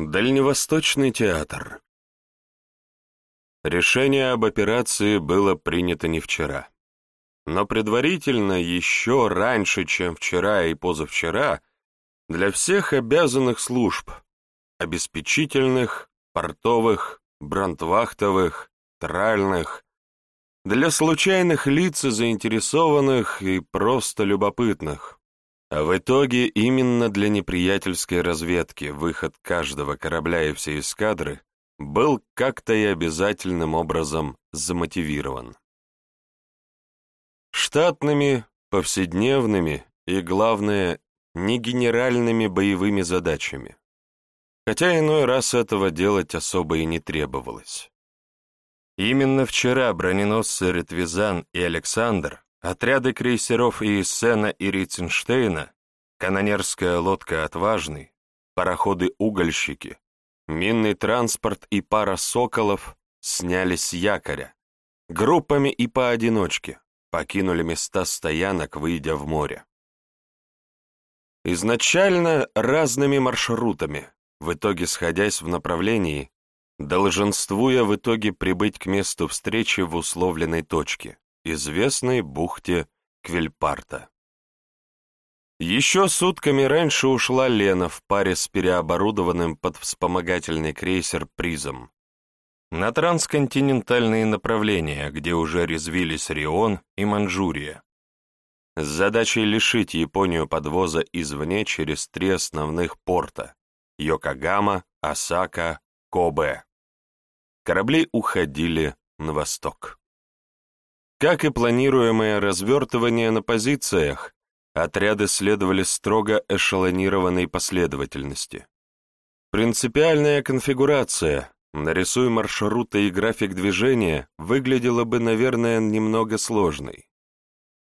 Дальневосточный театр. Решение об операции было принято не вчера. Но предварительно, еще раньше, чем вчера и позавчера, для всех обязанных служб, обеспечительных, портовых, брандвахтовых, тральных, для случайных лиц и заинтересованных и просто любопытных, в итоге именно для неприятельской разведки выход каждого корабля и всей эскадры был как-то и обязательным образом замотивирован. Штатными, повседневными и, главное, не генеральными боевыми задачами. Хотя иной раз этого делать особо и не требовалось. Именно вчера броненосцы Ретвизан и Александр Отряды крейсеров Иессена и Ритценштейна, канонерская лодка «Отважный», пароходы-угольщики, минный транспорт и пара «Соколов» снялись с якоря, группами и поодиночке, покинули места стоянок, выйдя в море. Изначально разными маршрутами, в итоге сходясь в направлении, долженствуя в итоге прибыть к месту встречи в условленной точке известной бухте Квельпарта. Еще сутками раньше ушла Лена в паре с переоборудованным под вспомогательный крейсер «Призом». На трансконтинентальные направления, где уже резвились Рион и Манчжурия. С задачей лишить Японию подвоза извне через три основных порта – Йокогама, Осака, Кобе. Корабли уходили на восток. Как и планируемое развертывание на позициях, отряды следовали строго эшелонированной последовательности. Принципиальная конфигурация, нарисуя маршруты и график движения, выглядела бы, наверное, немного сложной.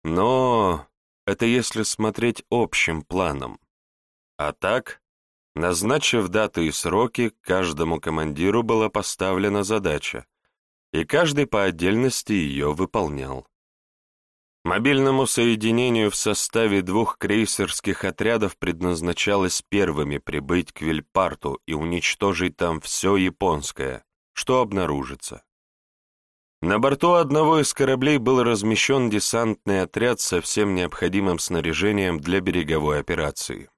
Но это если смотреть общим планом. А так, назначив даты и сроки, каждому командиру была поставлена задача и каждый по отдельности ее выполнял. Мобильному соединению в составе двух крейсерских отрядов предназначалось первыми прибыть к Вильпарту и уничтожить там все японское, что обнаружится. На борту одного из кораблей был размещен десантный отряд со всем необходимым снаряжением для береговой операции.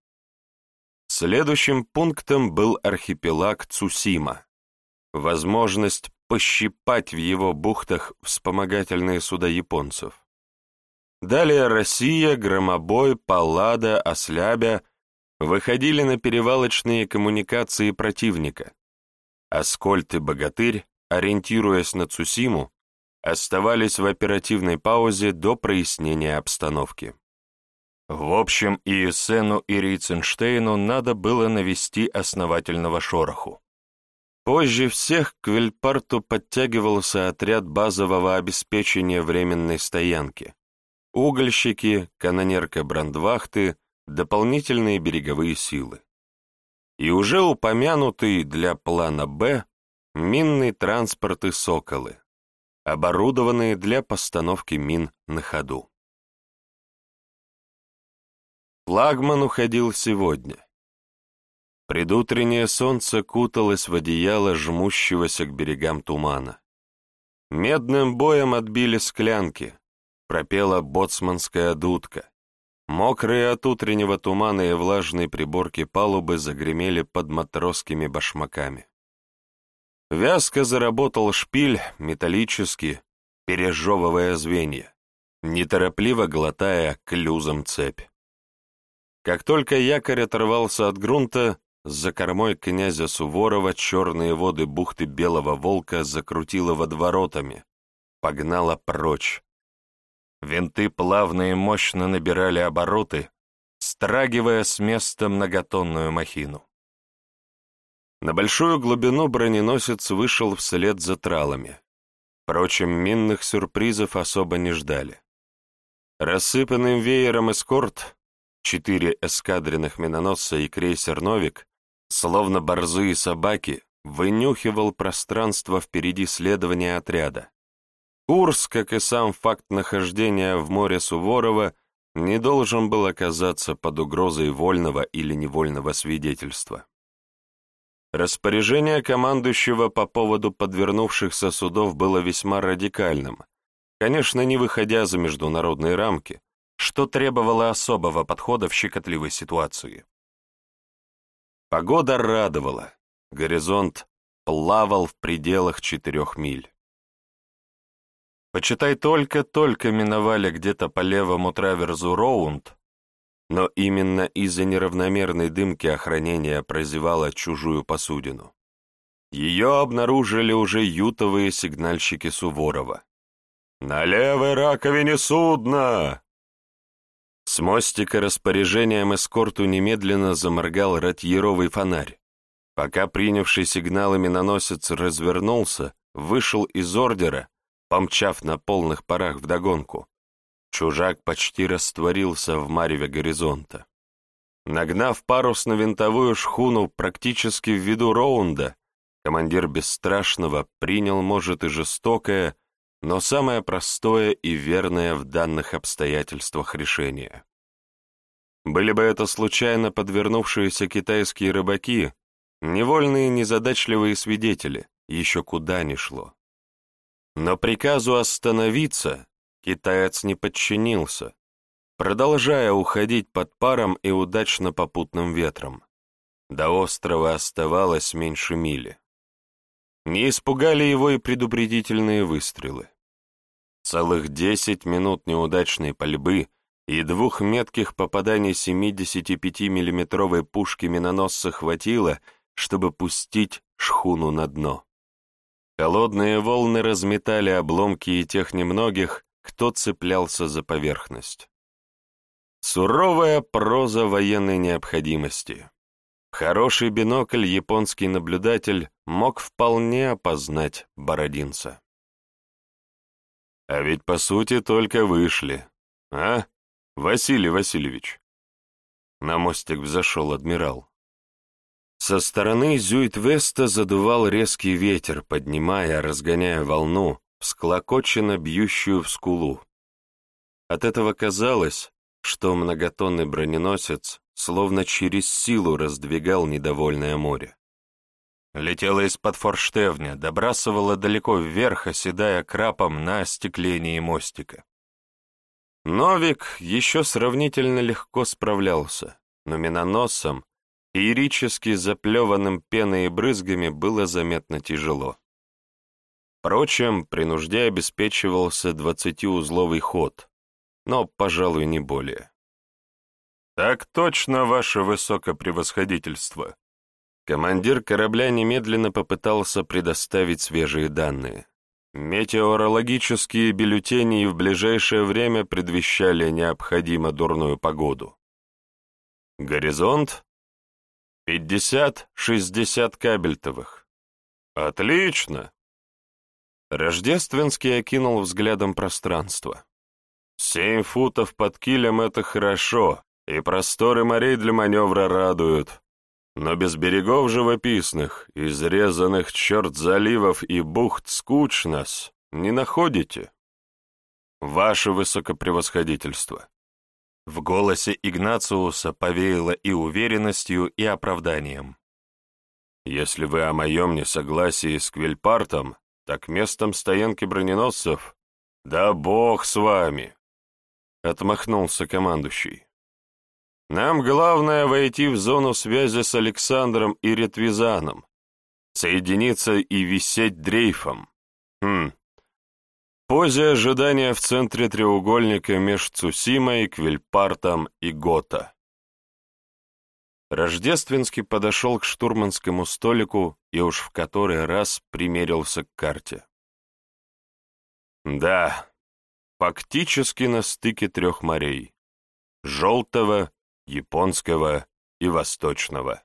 Следующим пунктом был архипелаг Цусима. Возможность пощипать в его бухтах вспомогательные суда японцев. Далее Россия, Громобой, Паллада, Ослябя выходили на перевалочные коммуникации противника. Аскольд и Богатырь, ориентируясь на Цусиму, оставались в оперативной паузе до прояснения обстановки. В общем, и Эссену, и Рейценштейну надо было навести основательного шороху. Позже всех к Вильпарту подтягивался отряд базового обеспечения временной стоянки. Угольщики, канонерка брандвахты, дополнительные береговые силы. И уже упомянутый для плана «Б» минный транспорт и «Соколы», оборудованные для постановки мин на ходу. Флагман уходил сегодня. Предутреннее солнце куталось в одеяло жмущегося к берегам тумана. Медным боем отбили склянки, пропела боцманская дудка. Мокрые от утреннего тумана и влажной приборки палубы загремели под матросскими башмаками. Вязко заработал шпиль, металлический, пережевывая звенья, неторопливо глотая клюзом цепь. Как только якорь оторвался от грунта, за кормой князя Суворова черные воды бухты Белого Волка закрутило водворотами, погнала прочь. Винты плавно и мощно набирали обороты, страгивая с места многотонную махину. На большую глубину броненосец вышел вслед за тралами. Впрочем, минных сюрпризов особо не ждали. Рассыпанным веером эскорт, четыре эскадренных миноносца и крейсер «Новик» словно борзые собаки, вынюхивал пространство впереди следования отряда. Курс, как и сам факт нахождения в море Суворова, не должен был оказаться под угрозой вольного или невольного свидетельства. Распоряжение командующего по поводу подвернувшихся судов было весьма радикальным, конечно, не выходя за международные рамки, что требовало особого подхода в щекотливой ситуации. Погода радовала, горизонт плавал в пределах четырех миль. Почитай, только-только миновали где-то по левому траверзу Роунд, но именно из-за неравномерной дымки охранения прозевала чужую посудину. Ее обнаружили уже ютовые сигнальщики Суворова. «На левой раковине судно!» С мостика распоряжением эскорту немедленно заморгал ратьеровый фонарь. Пока принявший сигналы миноносец развернулся, вышел из ордера, помчав на полных парах вдогонку. Чужак почти растворился в мареве горизонта. Нагнав парус на винтовую шхуну практически в виду Роунда, командир Бесстрашного принял, может, и жестокое, но самое простое и верное в данных обстоятельствах решение. Были бы это случайно подвернувшиеся китайские рыбаки, невольные незадачливые свидетели, еще куда ни шло. Но приказу остановиться Китаец не подчинился, продолжая уходить под паром и удачно попутным ветром. До острова оставалось меньше мили. Не испугали его и предупредительные выстрелы. Целых десять минут неудачной пальбы и двух метких попаданий 75-миллиметровой пушки миноносца хватило, чтобы пустить шхуну на дно. Холодные волны разметали обломки и тех немногих, кто цеплялся за поверхность. Суровая проза военной необходимости. Хороший бинокль японский наблюдатель мог вполне опознать бородинца. А ведь по сути только вышли. А, Василий Васильевич? На мостик взошел адмирал. Со стороны Зюит-Веста задувал резкий ветер, поднимая, разгоняя волну, всклокоченно бьющую в скулу. От этого казалось, что многотонный броненосец словно через силу раздвигал недовольное море. Летела из-под форштевня, добрасывала далеко вверх, оседая крапом на остеклении мостика. Новик еще сравнительно легко справлялся, но миноносом, феерически заплеванным пеной и брызгами, было заметно тяжело. Впрочем, при нужде обеспечивался двадцатиузловый ход, но, пожалуй, не более. «Так точно, ваше высокопревосходительство!» Командир корабля немедленно попытался предоставить свежие данные. Метеорологические бюллетени в ближайшее время предвещали необходимо дурную погоду. Горизонт? 50-60 кабельтовых. Отлично! Рождественский окинул взглядом пространство. Семь футов под килем — это хорошо, и просторы морей для маневра радуют. Но без берегов живописных, изрезанных черт заливов и бухт скучно-с, не находите? Ваше высокопревосходительство. В голосе Игнациуса повеяло и уверенностью, и оправданием. Если вы о моем несогласии с Квельпартом, так местом стоянки броненосцев? Да бог с вами!» Отмахнулся командующий. «Нам главное войти в зону связи с Александром и Ретвизаном, соединиться и висеть дрейфом. Хм. Позе ожидания в центре треугольника меж Цусимой, Квельпартом и Гота. Рождественский подошел к штурманскому столику и уж в который раз примерился к карте. Да, фактически на стыке трех морей — желтого, японского и восточного.